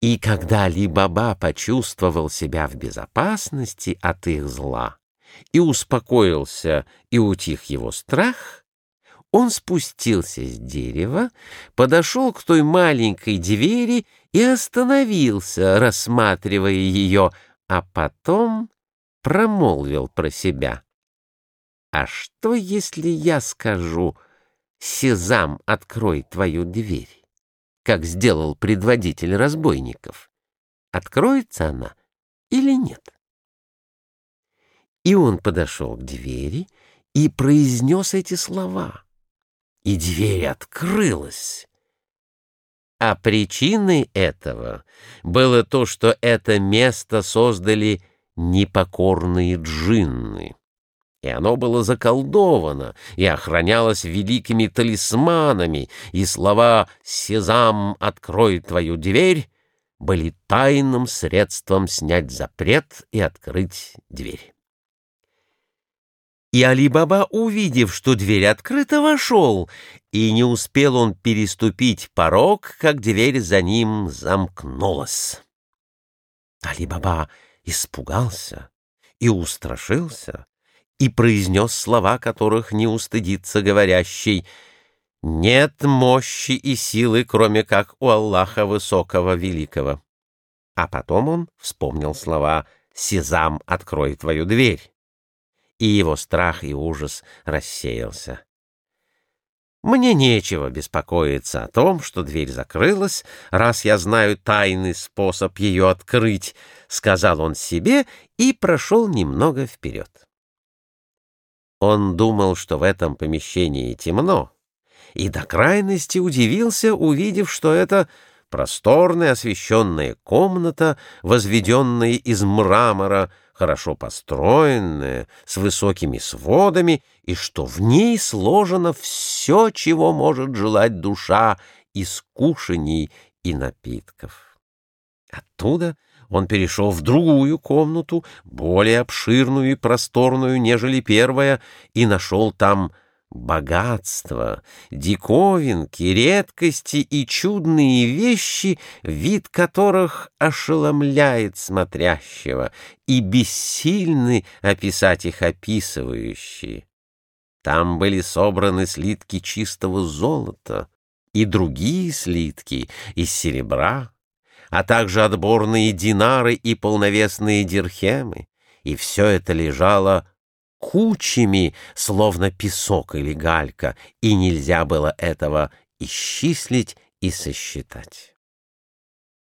И когда Али-Баба почувствовал себя в безопасности от их зла, и успокоился, и утих его страх, он спустился с дерева, подошел к той маленькой двери и остановился, рассматривая ее, а потом промолвил про себя. «А что, если я скажу, Сезам, открой твою дверь?» Как сделал предводитель разбойников, откроется она или нет. И он подошел к двери и произнес эти слова. И дверь открылась. А причиной этого было то, что это место создали непокорные джинны и оно было заколдовано и охранялось великими талисманами, и слова «Сезам, открой твою дверь» были тайным средством снять запрет и открыть дверь. И Али-Баба, увидев, что дверь открыта, вошел, и не успел он переступить порог, как дверь за ним замкнулась. Али-Баба испугался и устрашился, и произнес слова, которых не устыдится говорящий «Нет мощи и силы, кроме как у Аллаха Высокого Великого». А потом он вспомнил слова «Сезам, открой твою дверь», и его страх и ужас рассеялся. Мне нечего беспокоиться о том, что дверь закрылась, раз я знаю тайный способ ее открыть, — сказал он себе и прошел немного вперед. Он думал, что в этом помещении темно, и до крайности удивился, увидев, что это просторная освещенная комната, возведенная из мрамора, хорошо построенная, с высокими сводами, и что в ней сложено все, чего может желать душа из кушаний и напитков. Оттуда — он перешел в другую комнату, более обширную и просторную, нежели первая, и нашел там богатство, диковинки, редкости и чудные вещи, вид которых ошеломляет смотрящего, и бессильны описать их описывающие. Там были собраны слитки чистого золота и другие слитки из серебра, а также отборные динары и полновесные дирхемы, и все это лежало кучами, словно песок или галька, и нельзя было этого исчислить и сосчитать.